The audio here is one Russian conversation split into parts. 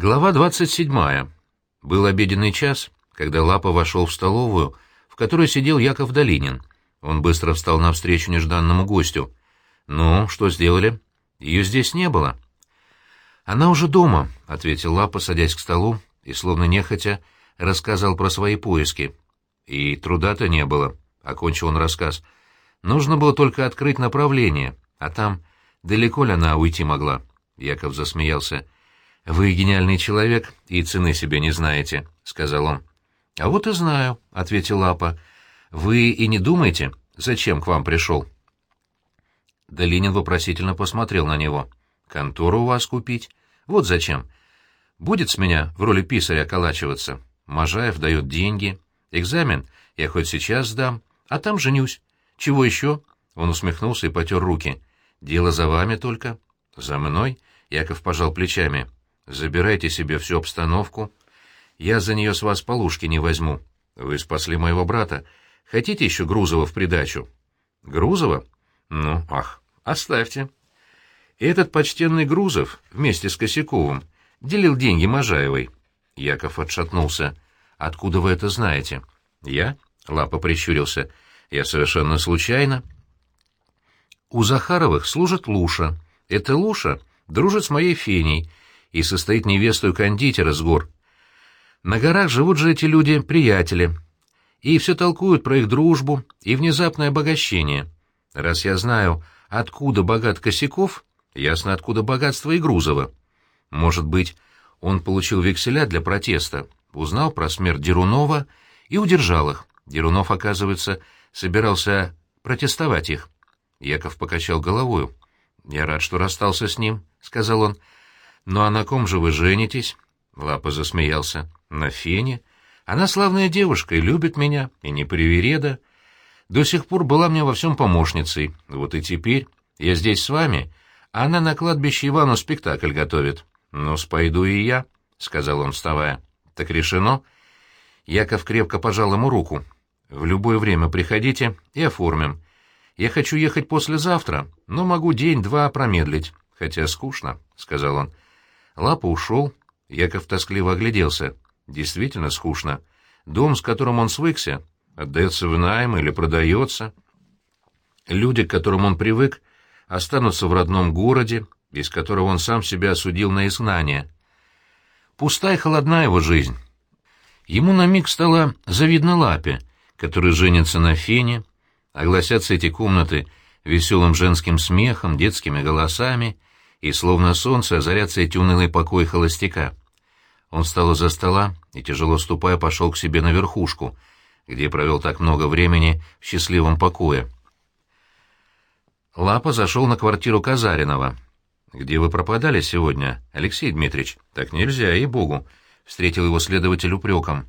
Глава 27. Был обеденный час, когда Лапа вошел в столовую, в которой сидел Яков Долинин. Он быстро встал навстречу нежданному гостю. «Ну, что сделали? Ее здесь не было». «Она уже дома», — ответил Лапа, садясь к столу, и, словно нехотя, рассказал про свои поиски. «И труда-то не было», — окончил он рассказ. «Нужно было только открыть направление, а там далеко ли она уйти могла?» Яков засмеялся. «Вы гениальный человек и цены себе не знаете», — сказал он. «А вот и знаю», — ответил Лапа. «Вы и не думаете, зачем к вам пришел?» Долинин вопросительно посмотрел на него. «Контору у вас купить? Вот зачем. Будет с меня в роли писаря околачиваться. Можаев дает деньги. Экзамен я хоть сейчас сдам, а там женюсь. Чего еще?» Он усмехнулся и потер руки. «Дело за вами только». «За мной?» — Яков пожал плечами. Забирайте себе всю обстановку. Я за нее с вас полушки не возьму. Вы спасли моего брата. Хотите еще Грузова в придачу? Грузова? Ну, ах, оставьте. Этот почтенный Грузов вместе с Косяковым делил деньги Можаевой. Яков отшатнулся. Откуда вы это знаете? Я? Лапа прищурился. Я совершенно случайно. У Захаровых служит Луша. Эта Луша дружит с моей Феней, и состоит невестой кондитера с гор. На горах живут же эти люди, приятели, и все толкуют про их дружбу и внезапное обогащение. Раз я знаю, откуда богат Косяков, ясно, откуда богатство и Грузова. Может быть, он получил векселя для протеста, узнал про смерть Дерунова и удержал их. Дерунов, оказывается, собирался протестовать их. Яков покачал головою. «Я рад, что расстался с ним», — сказал он. «Ну а на ком же вы женитесь?» Лапа засмеялся. «На Фене. Она славная девушка и любит меня, и не привереда. До сих пор была мне во всем помощницей. Вот и теперь я здесь с вами, а она на кладбище Ивану спектакль готовит. Ну, спойду и я», — сказал он, вставая. «Так решено?» Яков крепко пожал ему руку. «В любое время приходите и оформим. Я хочу ехать послезавтра, но могу день-два промедлить, хотя скучно», — сказал он. Лапа ушел, Яков тоскливо огляделся. Действительно скучно. Дом, с которым он свыкся, отдается в найм или продается. Люди, к которым он привык, останутся в родном городе, из которого он сам себя осудил на изгнание. Пустая и холодна его жизнь. Ему на миг стало завидно Лапе, который женится на Фене, огласятся эти комнаты веселым женским смехом, детскими голосами — и словно солнце озарятся эти унылые покои холостяка. Он встал из-за стола и, тяжело ступая, пошел к себе на верхушку, где провел так много времени в счастливом покое. Лапа зашел на квартиру Казаринова. «Где вы пропадали сегодня, Алексей Дмитриевич? Так нельзя, ей-богу!» — встретил его следователь упреком.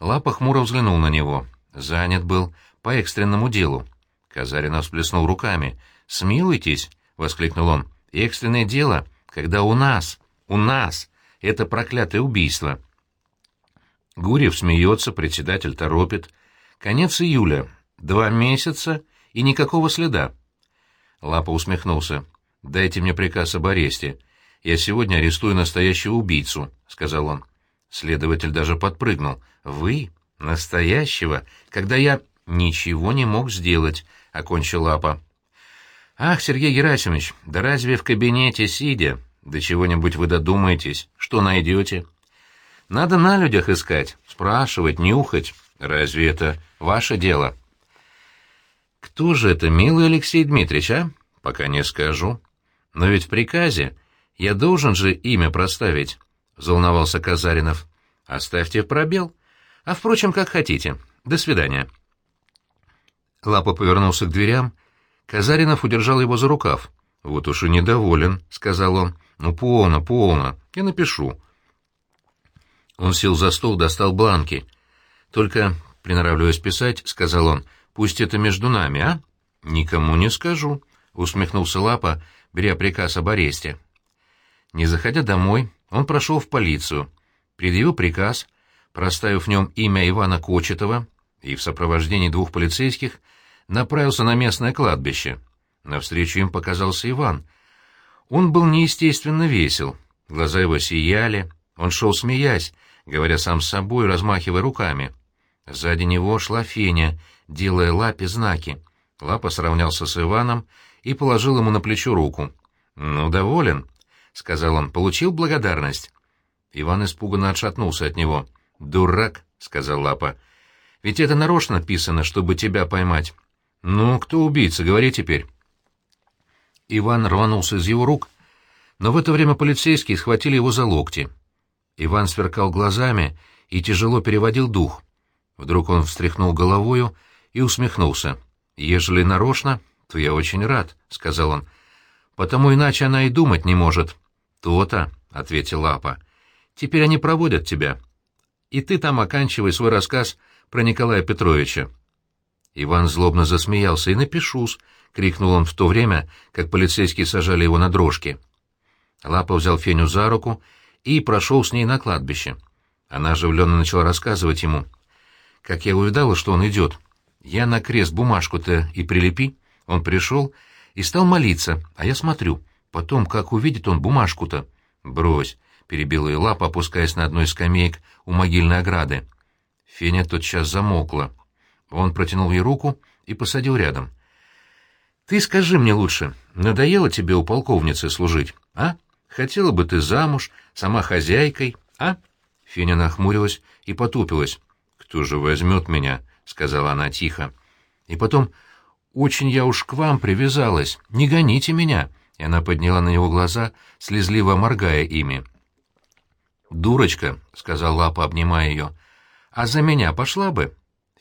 Лапа хмуро взглянул на него. Занят был по экстренному делу. Казаринов всплеснул руками. «Смилуйтесь!» — воскликнул он. Экстренное дело, когда у нас, у нас, это проклятое убийство. Гурьев смеется, председатель торопит. Конец июля. Два месяца и никакого следа. Лапа усмехнулся. «Дайте мне приказ об аресте. Я сегодня арестую настоящего убийцу», — сказал он. Следователь даже подпрыгнул. «Вы? Настоящего? Когда я...» «Ничего не мог сделать», — окончил Лапа. «Ах, Сергей Герасимович, да разве в кабинете сидя до чего-нибудь вы додумаетесь, что найдете? Надо на людях искать, спрашивать, нюхать. Разве это ваше дело?» «Кто же это, милый Алексей Дмитриевич, а? Пока не скажу. Но ведь в приказе я должен же имя проставить», — взволновался Казаринов. «Оставьте в пробел. А, впрочем, как хотите. До свидания». Лапа повернулся к дверям, — Казаринов удержал его за рукав. «Вот уж и недоволен», — сказал он. «Ну, полно, полно. Я напишу». Он сел за стол, достал бланки. «Только, приноравливаясь писать, — сказал он, — пусть это между нами, а?» «Никому не скажу», — усмехнулся Лапа, беря приказ об аресте. Не заходя домой, он прошел в полицию, предъявил приказ, проставив в нем имя Ивана Кочетова и в сопровождении двух полицейских — направился на местное кладбище. Навстречу им показался Иван. Он был неестественно весел, глаза его сияли, Он шел смеясь, говоря сам с собой, размахивая руками. Сзади него шла Феня, делая лапе знаки. Лапа сравнялся с Иваном и положил ему на плечо руку. «Ну, доволен», — сказал он, — «получил благодарность». Иван испуганно отшатнулся от него. «Дурак», — сказал Лапа. «Ведь это нарочно написано, чтобы тебя поймать». «Ну, кто убийца, говори теперь». Иван рванулся из его рук, но в это время полицейские схватили его за локти. Иван сверкал глазами и тяжело переводил дух. Вдруг он встряхнул головою и усмехнулся. «Ежели нарочно, то я очень рад», — сказал он. «Потому иначе она и думать не может». «То-то», — ответил Лапа. «Теперь они проводят тебя. И ты там оканчивай свой рассказ про Николая Петровича». Иван злобно засмеялся. «И напишусь», — крикнул он в то время, как полицейские сажали его на дрожки. Лапа взял Феню за руку и прошел с ней на кладбище. Она оживленно начала рассказывать ему. Как я увидала, что он идет. Я на крест бумажку-то и прилепи. Он пришел и стал молиться, а я смотрю. Потом, как увидит он бумажку-то. «Брось», — перебила ее лапа, опускаясь на одну из скамеек у могильной ограды. Феня тотчас замокла. Он протянул ей руку и посадил рядом. «Ты скажи мне лучше, надоело тебе у полковницы служить, а? Хотела бы ты замуж, сама хозяйкой, а?» Феня нахмурилась и потупилась. «Кто же возьмет меня?» — сказала она тихо. «И потом, очень я уж к вам привязалась, не гоните меня!» И она подняла на него глаза, слезливо моргая ими. «Дурочка», — сказал Лапа, обнимая ее, — «а за меня пошла бы?»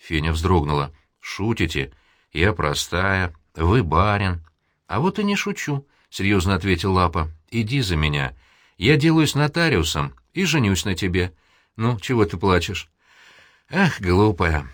Феня вздрогнула. «Шутите? Я простая, вы барин». «А вот и не шучу», — серьезно ответил Лапа. «Иди за меня. Я делаюсь нотариусом и женюсь на тебе. Ну, чего ты плачешь?» «Ах, глупая,